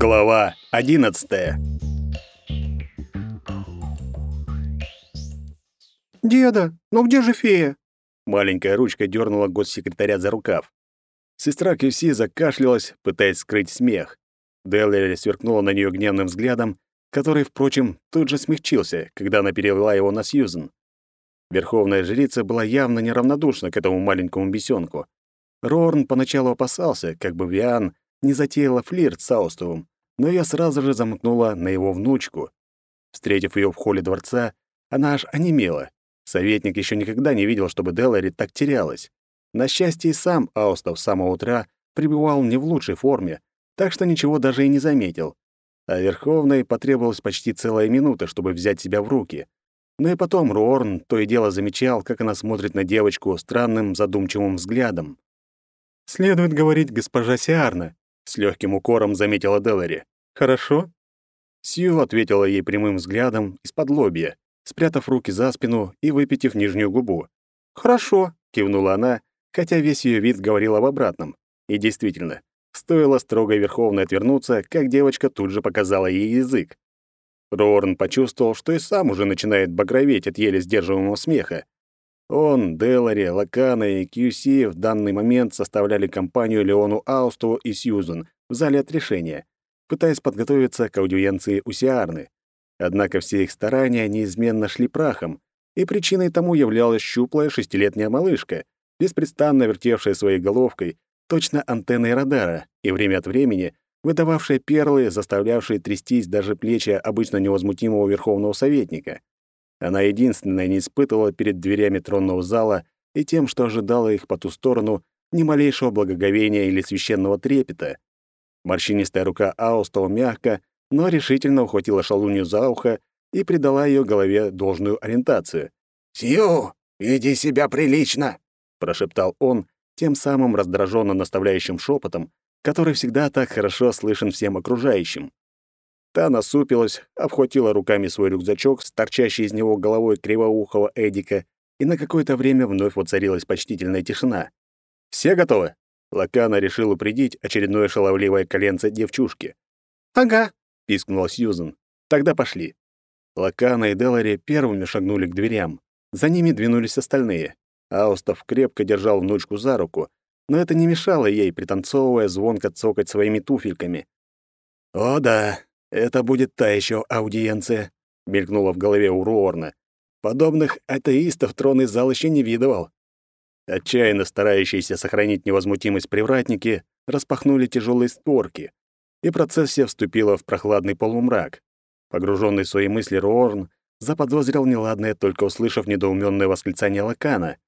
Глава 11. Деда, ну где же фея? Маленькая ручка дернула госсекретаря за рукав. Сестра Кьюси закашлялась, пытаясь скрыть смех. Деллери сверкнула на нее гневным взглядом, который, впрочем, тут же смягчился, когда она перевела его на Сьюзен. Верховная жрица была явно неравнодушна к этому маленькому бесенку. Рорн поначалу опасался, как бы Виан не затеяла флирт с Аустовым, но я сразу же замкнула на его внучку. Встретив ее в холле дворца, она аж онемела. Советник еще никогда не видел, чтобы Делари так терялась. На счастье, и сам Аустов с самого утра пребывал не в лучшей форме, так что ничего даже и не заметил. А Верховной потребовалась почти целая минута, чтобы взять себя в руки. Но и потом Рорн то и дело замечал, как она смотрит на девочку странным задумчивым взглядом. «Следует говорить госпожа Сиарна», — с легким укором заметила Делари. «Хорошо?» Сью ответила ей прямым взглядом из-под лобья, спрятав руки за спину и выпитив нижнюю губу. «Хорошо», — кивнула она, хотя весь ее вид говорил об обратном. И действительно, стоило строгой Верховной отвернуться, как девочка тут же показала ей язык. Рорн почувствовал, что и сам уже начинает багроветь от еле сдерживаемого смеха. Он, Делари, Лакана и Кьюси в данный момент составляли компанию Леону Аусту и Сьюзен в зале отрешения, пытаясь подготовиться к аудиенции у Сиарны. Однако все их старания неизменно шли прахом, и причиной тому являлась щуплая шестилетняя малышка, беспрестанно вертевшая своей головкой, точно антенной радара, и время от времени выдававшая перлы, заставлявшие трястись даже плечи обычно невозмутимого верховного советника. Она единственная не испытывала перед дверями тронного зала и тем, что ожидала их по ту сторону, ни малейшего благоговения или священного трепета. Морщинистая рука Аустова мягко, но решительно ухватила шалунью за ухо и придала ее голове должную ориентацию. «Сью, веди себя прилично!» — прошептал он тем самым раздраженно наставляющим шепотом, который всегда так хорошо слышен всем окружающим. Та насупилась, обхватила руками свой рюкзачок с торчащей из него головой кривоухого Эдика, и на какое-то время вновь воцарилась почтительная тишина. «Все готовы?» Лакана решил упредить очередное шаловливое коленце девчушки. «Ага», — пискнула Сьюзен. «Тогда пошли». Лакана и Делари первыми шагнули к дверям. За ними двинулись остальные. Аустов крепко держал внучку за руку, но это не мешало ей, пританцовывая, звонко цокать своими туфельками. «О да, это будет та еще аудиенция», — мелькнуло в голове у Руорна. «Подобных атеистов трон из зал еще не видывал». Отчаянно старающиеся сохранить невозмутимость привратники распахнули тяжелые створки, и процессия вступила в прохладный полумрак. Погруженный в свои мысли Руорн заподозрил неладное, только услышав недоуменное восклицание Лакана.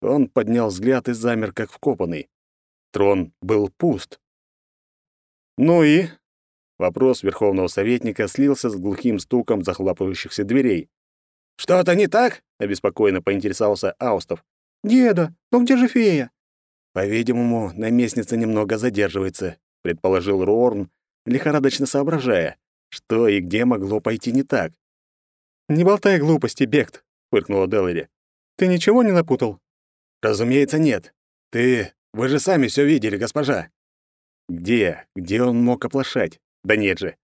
Он поднял взгляд и замер, как вкопанный. Трон был пуст. «Ну и?» Вопрос верховного советника слился с глухим стуком захлопывающихся дверей. «Что-то не так?» — обеспокоенно поинтересовался Аустов. «Деда, ну где же фея?» «По-видимому, наместница немного задерживается», — предположил Рорн, лихорадочно соображая, что и где могло пойти не так. «Не болтай глупости, Бект», — фыркнула Делари. «Ты ничего не напутал?» «Разумеется, нет. Ты... Вы же сами все видели, госпожа». «Где? Где он мог оплошать? Да нет же.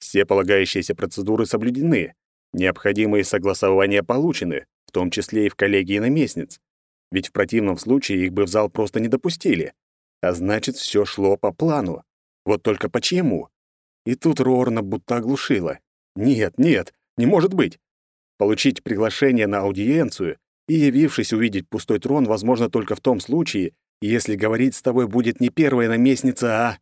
Все полагающиеся процедуры соблюдены, необходимые согласования получены, в том числе и в коллегии наместниц. Ведь в противном случае их бы в зал просто не допустили. А значит, все шло по плану. Вот только почему? И тут Рорна будто оглушила. Нет, нет, не может быть. Получить приглашение на аудиенцию и, явившись увидеть пустой трон, возможно только в том случае, если говорить с тобой будет не первая наместница, а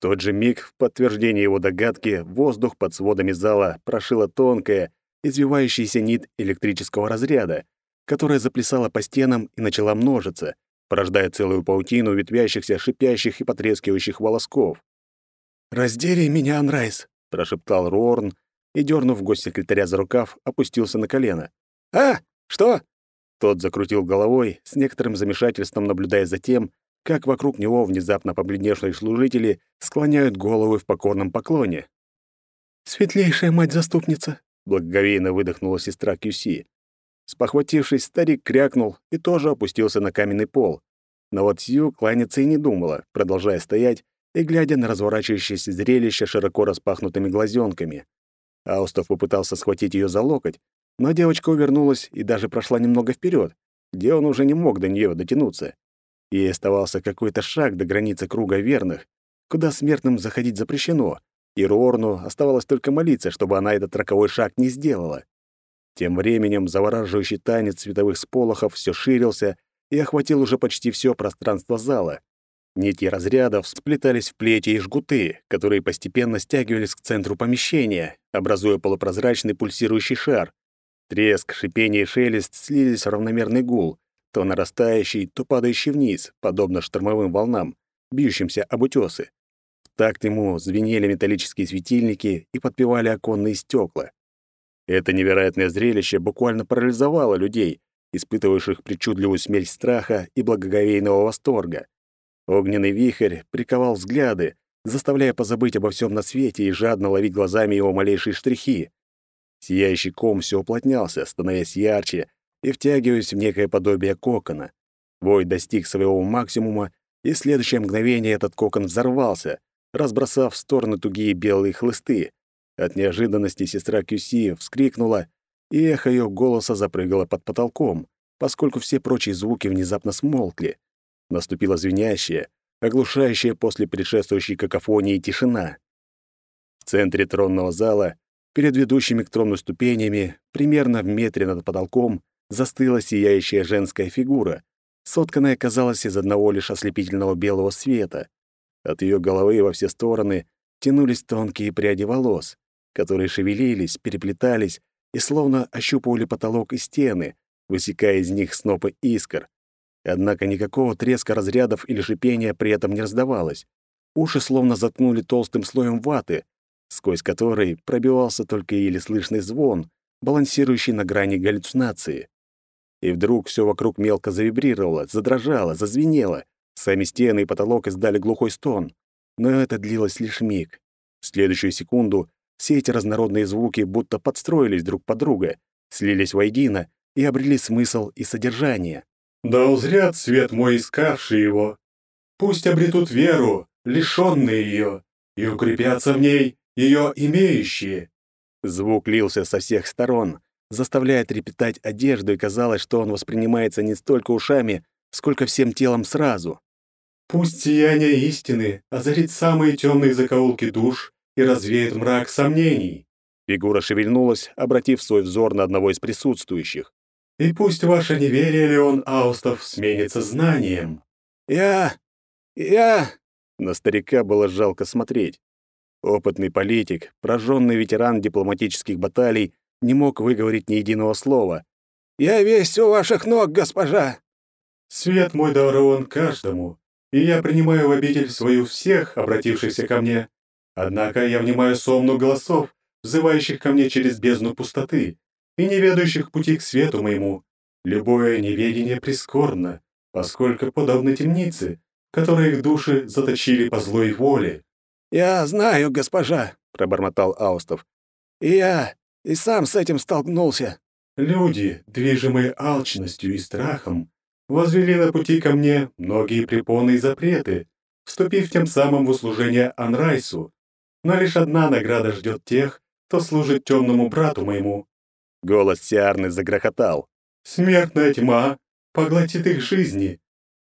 тот же миг, в подтверждение его догадки, воздух под сводами зала прошила тонкая, извивающаяся нить электрического разряда, которая заплясала по стенам и начала множиться, порождая целую паутину ветвящихся, шипящих и потрескивающих волосков. «Раздери меня, Анрайс!» — прошептал Рорн и, дернув госсекретаря за рукав, опустился на колено. «А? Что?» Тот закрутил головой, с некоторым замешательством наблюдая за тем, как вокруг него внезапно побледневшие служители склоняют головы в покорном поклоне. «Светлейшая мать-заступница!» — благоговейно выдохнула сестра Кюси. Спохватившись, старик крякнул и тоже опустился на каменный пол. Но вот Сью кланяться и не думала, продолжая стоять и глядя на разворачивающееся зрелище широко распахнутыми глазенками. Аустов попытался схватить ее за локоть, но девочка увернулась и даже прошла немного вперед, где он уже не мог до нее дотянуться. Ей оставался какой-то шаг до границы круга верных, куда смертным заходить запрещено, и Руорну оставалось только молиться, чтобы она этот роковой шаг не сделала. Тем временем завораживающий танец световых сполохов все ширился и охватил уже почти все пространство зала. Нити разрядов сплетались в плети и жгуты, которые постепенно стягивались к центру помещения, образуя полупрозрачный пульсирующий шар. Треск, шипение и шелест слились в равномерный гул, то нарастающий, то падающий вниз, подобно штормовым волнам, бьющимся об утёсы. В такт ему звенели металлические светильники и подпевали оконные стекла. Это невероятное зрелище буквально парализовало людей, испытывающих причудливую смесь страха и благоговейного восторга. Огненный вихрь приковал взгляды, заставляя позабыть обо всем на свете и жадно ловить глазами его малейшие штрихи. Сияющий ком все уплотнялся, становясь ярче и втягиваясь в некое подобие кокона. Вой достиг своего максимума, и в следующее мгновение этот кокон взорвался, разбросав в стороны тугие белые хлысты. От неожиданности сестра Кюси вскрикнула, и эхо ее голоса запрыгало под потолком, поскольку все прочие звуки внезапно смолкли. Наступила звенящая, оглушающая после предшествующей какофонии тишина. В центре тронного зала, перед ведущими к трону ступенями, примерно в метре над потолком, застыла сияющая женская фигура, сотканная, казалось, из одного лишь ослепительного белого света. От ее головы во все стороны тянулись тонкие пряди волос, которые шевелились, переплетались и словно ощупывали потолок и стены, высекая из них снопы искр, Однако никакого треска разрядов или шипения при этом не раздавалось. Уши словно заткнули толстым слоем ваты, сквозь который пробивался только еле слышный звон, балансирующий на грани галлюцинации. И вдруг все вокруг мелко завибрировало, задрожало, зазвенело. Сами стены и потолок издали глухой стон. Но это длилось лишь миг. В следующую секунду все эти разнородные звуки будто подстроились друг под друга, слились воедино и обрели смысл и содержание. Да узрят свет мой искавший его. Пусть обретут веру, лишенные ее, и укрепятся в ней ее имеющие. Звук лился со всех сторон, заставляя трепетать одежду, и казалось, что он воспринимается не столько ушами, сколько всем телом сразу. Пусть сияние истины озарит самые темные закоулки душ и развеет мрак сомнений. Фигура шевельнулась, обратив свой взор на одного из присутствующих. И пусть ваше неверие, Леон Аустов, сменится знанием. Я... я... На старика было жалко смотреть. Опытный политик, прожженный ветеран дипломатических баталий, не мог выговорить ни единого слова. «Я весь у ваших ног, госпожа!» «Свет мой дарован каждому, и я принимаю в обитель свою всех, обратившихся ко мне. Однако я внимаю сомну голосов, взывающих ко мне через бездну пустоты, и неведающих пути к свету моему. Любое неведение прискорбно, поскольку подобны темнице, которые их души заточили по злой воле. «Я знаю, госпожа», — пробормотал Аустов. «И я и сам с этим столкнулся». Люди, движимые алчностью и страхом, возвели на пути ко мне многие препоны и запреты, вступив тем самым в услужение Анрайсу. Но лишь одна награда ждет тех, кто служит темному брату моему, Голос Сиарны загрохотал. «Смертная тьма поглотит их жизни.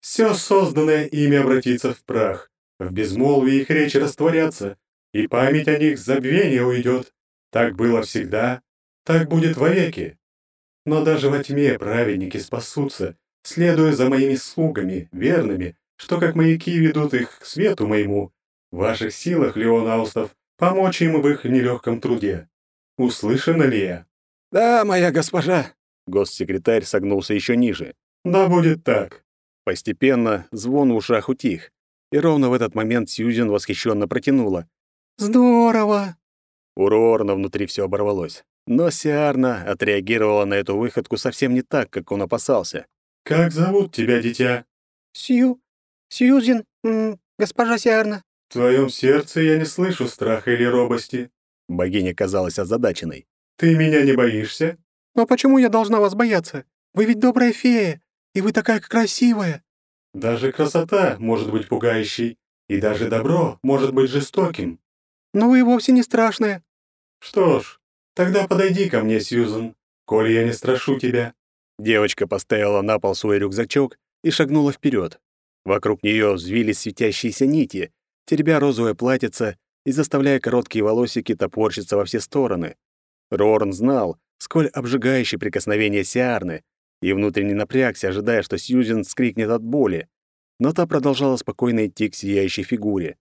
Все созданное ими обратится в прах. В безмолвии их речи растворятся, и память о них забвение уйдет. Так было всегда, так будет вовеки. Но даже во тьме праведники спасутся, следуя за моими слугами, верными, что как маяки ведут их к свету моему. В ваших силах, Леон Аустов, помочь им в их нелегком труде. Услышано ли я?» «Да, моя госпожа!» Госсекретарь согнулся еще ниже. «Да будет так!» Постепенно звон в ушах утих, и ровно в этот момент Сьюзен восхищенно протянула. «Здорово!» У Рорна внутри все оборвалось. Но Сиарна отреагировала на эту выходку совсем не так, как он опасался. «Как зовут тебя, дитя?» «Сью... Сьюзен... госпожа Сиарна». «В твоем сердце я не слышу страха или робости». Богиня казалась озадаченной. Ты меня не боишься? Но почему я должна вас бояться? Вы ведь добрая фея, и вы такая красивая. Даже красота может быть пугающей. И даже добро может быть жестоким. Но вы вовсе не страшная. Что ж, тогда подойди ко мне, Сьюзен, коли я не страшу тебя. Девочка поставила на пол свой рюкзачок и шагнула вперед. Вокруг нее взвились светящиеся нити, теребя розовое платьице и заставляя короткие волосики топорщиться во все стороны. Рорн знал, сколь обжигающее прикосновение Сиарны, и внутренне напрягся, ожидая, что Сьюзен скрикнет от боли. Но та продолжала спокойно идти к сияющей фигуре.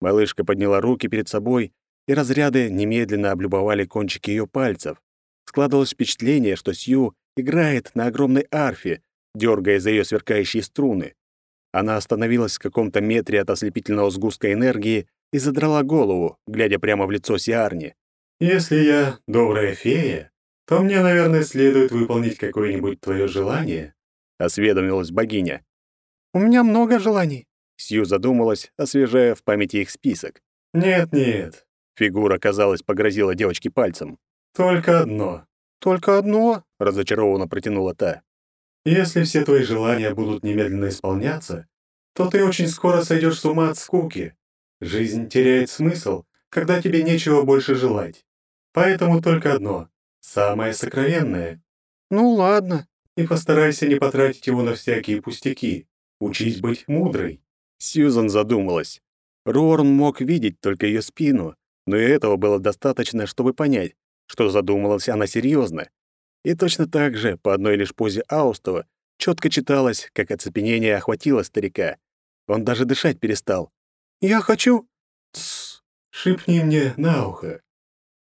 Малышка подняла руки перед собой, и разряды немедленно облюбовали кончики ее пальцев. Складывалось впечатление, что Сью играет на огромной арфе, дергая за ее сверкающие струны. Она остановилась в каком-то метре от ослепительного сгустка энергии и задрала голову, глядя прямо в лицо Сиарни. «Если я добрая фея, то мне, наверное, следует выполнить какое-нибудь твое желание», — осведомилась богиня. «У меня много желаний», — Сью задумалась, освежая в памяти их список. «Нет-нет», — фигура, казалось, погрозила девочке пальцем. «Только одно». «Только одно?» — разочарованно протянула та. «Если все твои желания будут немедленно исполняться, то ты очень скоро сойдешь с ума от скуки. Жизнь теряет смысл, когда тебе нечего больше желать. Поэтому только одно — самое сокровенное. Ну ладно. И постарайся не потратить его на всякие пустяки. Учись быть мудрой. Сьюзан задумалась. Рорн мог видеть только ее спину, но и этого было достаточно, чтобы понять, что задумалась она серьезно. И точно так же, по одной лишь позе Аустова, четко читалось, как оцепенение охватило старика. Он даже дышать перестал. «Я хочу...» «Тссс, шепни мне на ухо».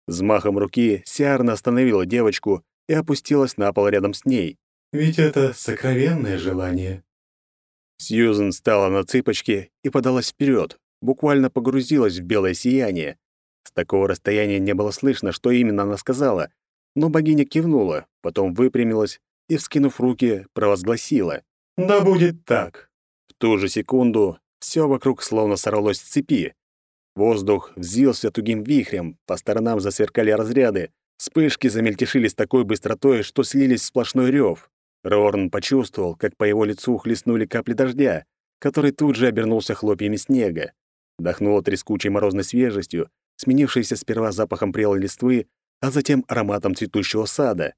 Взмахом руки Сиарна остановила девочку и опустилась на пол рядом с ней. «Ведь это сокровенное желание». Сьюзен встала на цыпочки и подалась вперед, буквально погрузилась в белое сияние. С такого расстояния не было слышно, что именно она сказала, но богиня кивнула, потом выпрямилась и, вскинув руки, провозгласила. «Да будет так». В ту же секунду все вокруг словно сорвалось с цепи. Воздух взвился тугим вихрем, по сторонам засверкали разряды, вспышки замельтешили с такой быстротой, что слились в сплошной рев. Рорн почувствовал, как по его лицу хлестнули капли дождя, который тут же обернулся хлопьями снега. Дохнуло трескучей морозной свежестью, сменившейся сперва запахом прелой листвы, а затем ароматом цветущего сада.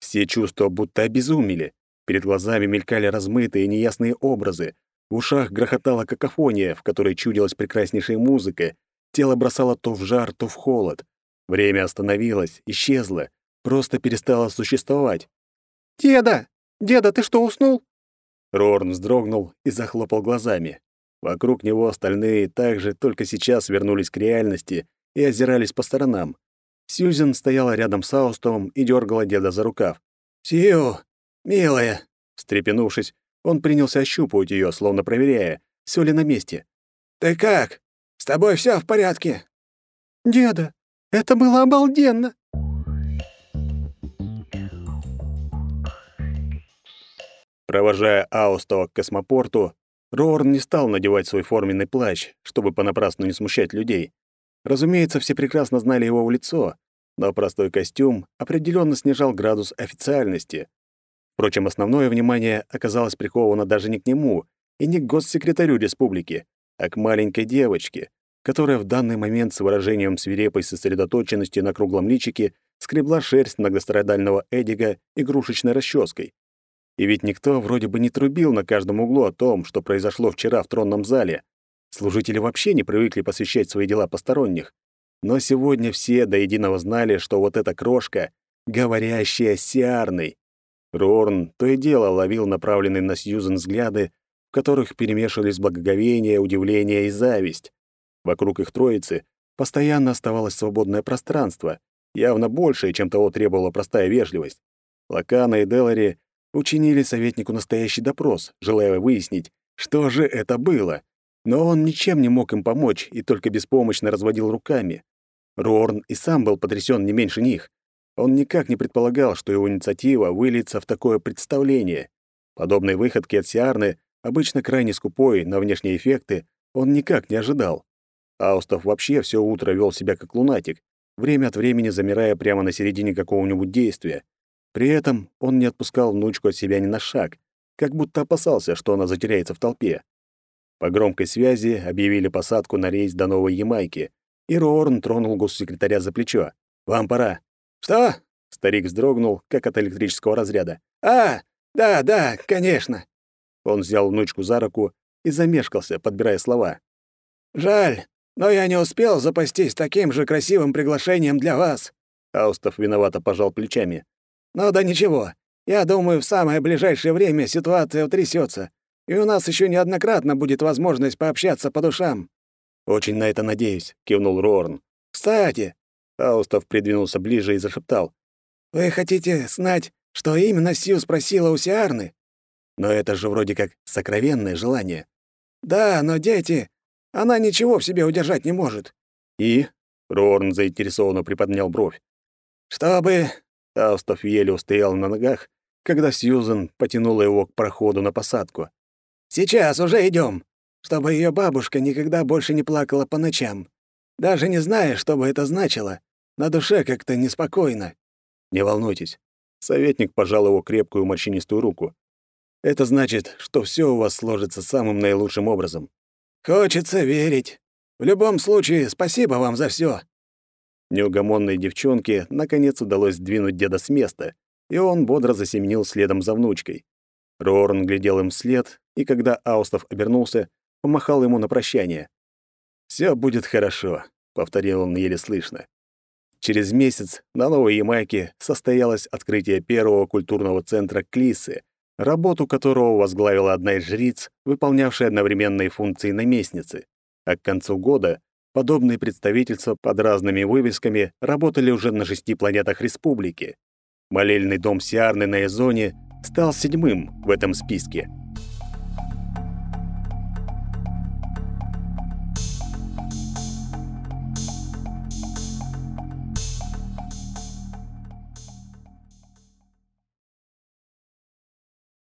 Все чувства будто обезумели. Перед глазами мелькали размытые неясные образы, в ушах грохотала какофония, в которой чудилась прекраснейшая музыка. Тело бросало то в жар, то в холод. Время остановилось, исчезло, просто перестало существовать. «Деда! Деда, ты что, уснул?» Рорн вздрогнул и захлопал глазами. Вокруг него остальные также только сейчас вернулись к реальности и озирались по сторонам. Сьюзен стояла рядом с Аустовым и дергала деда за рукав. «Сью, милая!» Встрепенувшись, он принялся ощупывать ее, словно проверяя, все ли на месте. «Ты как? С тобой все в порядке?» «Деда, это было обалденно!» Провожая Аустова к космопорту, Рорн не стал надевать свой форменный плащ, чтобы понапрасну не смущать людей. Разумеется, все прекрасно знали его в лицо, но простой костюм определенно снижал градус официальности. Впрочем, основное внимание оказалось приковано даже не к нему и не к госсекретарю республики, а к маленькой девочке, которая в данный момент с выражением свирепой сосредоточенности на круглом личике скребла шерсть многострадального Эдига игрушечной расческой. И ведь никто вроде бы не трубил на каждом углу о том, что произошло вчера в тронном зале. Служители вообще не привыкли посвящать свои дела посторонних. Но сегодня все до единого знали, что вот эта крошка — говорящая Сиарной. Рорн то и дело ловил направленные на Сьюзен взгляды, в которых перемешивались благоговение, удивление и зависть. Вокруг их троицы постоянно оставалось свободное пространство, явно большее, чем того требовала простая вежливость. Лакана и Делари учинили советнику настоящий допрос, желая выяснить, что же это было. Но он ничем не мог им помочь и только беспомощно разводил руками. Рорн и сам был потрясен не меньше них. Он никак не предполагал, что его инициатива выльется в такое представление. Подобной выходки от Сиарны, обычно крайне скупой на внешние эффекты, он никак не ожидал. Аустов вообще все утро вел себя как лунатик, время от времени замирая прямо на середине какого-нибудь действия. При этом он не отпускал внучку от себя ни на шаг, как будто опасался, что она затеряется в толпе. По громкой связи объявили посадку на рейс до Новой Ямайки, и Рорн тронул госсекретаря за плечо. «Вам пора». «Что?» — старик вздрогнул, как от электрического разряда. «А, да, да, конечно». Он взял внучку за руку и замешкался, подбирая слова. «Жаль, но я не успел запастись таким же красивым приглашением для вас». Аустов виновато пожал плечами. «Ну да ничего. Я думаю, в самое ближайшее время ситуация утрясется, и у нас еще неоднократно будет возможность пообщаться по душам». «Очень на это надеюсь», — кивнул Рорн. «Кстати...» — Аустов придвинулся ближе и зашептал. «Вы хотите знать, что именно Сью спросила у Сиарны?» «Но это же вроде как сокровенное желание». «Да, но дети... Она ничего в себе удержать не может». «И?» — Рорн заинтересованно приподнял бровь. «Чтобы...» — Аустов еле устоял на ногах, когда Сьюзен потянула его к проходу на посадку. «Сейчас уже идем, чтобы ее бабушка никогда больше не плакала по ночам. Даже не зная, что бы это значило, на душе как-то неспокойно». «Не волнуйтесь». Советник пожал его крепкую морщинистую руку. «Это значит, что все у вас сложится самым наилучшим образом». «Хочется верить. В любом случае, спасибо вам за все. Неугомонной девчонке наконец удалось сдвинуть деда с места, и он бодро засеменил следом за внучкой. Рорн глядел им вслед, и когда Аустов обернулся, помахал ему на прощание. «Всё будет хорошо», — повторил он еле слышно. Через месяц на Новой Ямайке состоялось открытие первого культурного центра Клисы, работу которого возглавила одна из жриц, выполнявшая одновременные функции наместницы. А к концу года подобные представительства под разными вывесками работали уже на шести планетах республики. Молельный дом Сиарны на Эзоне стал седьмым в этом списке —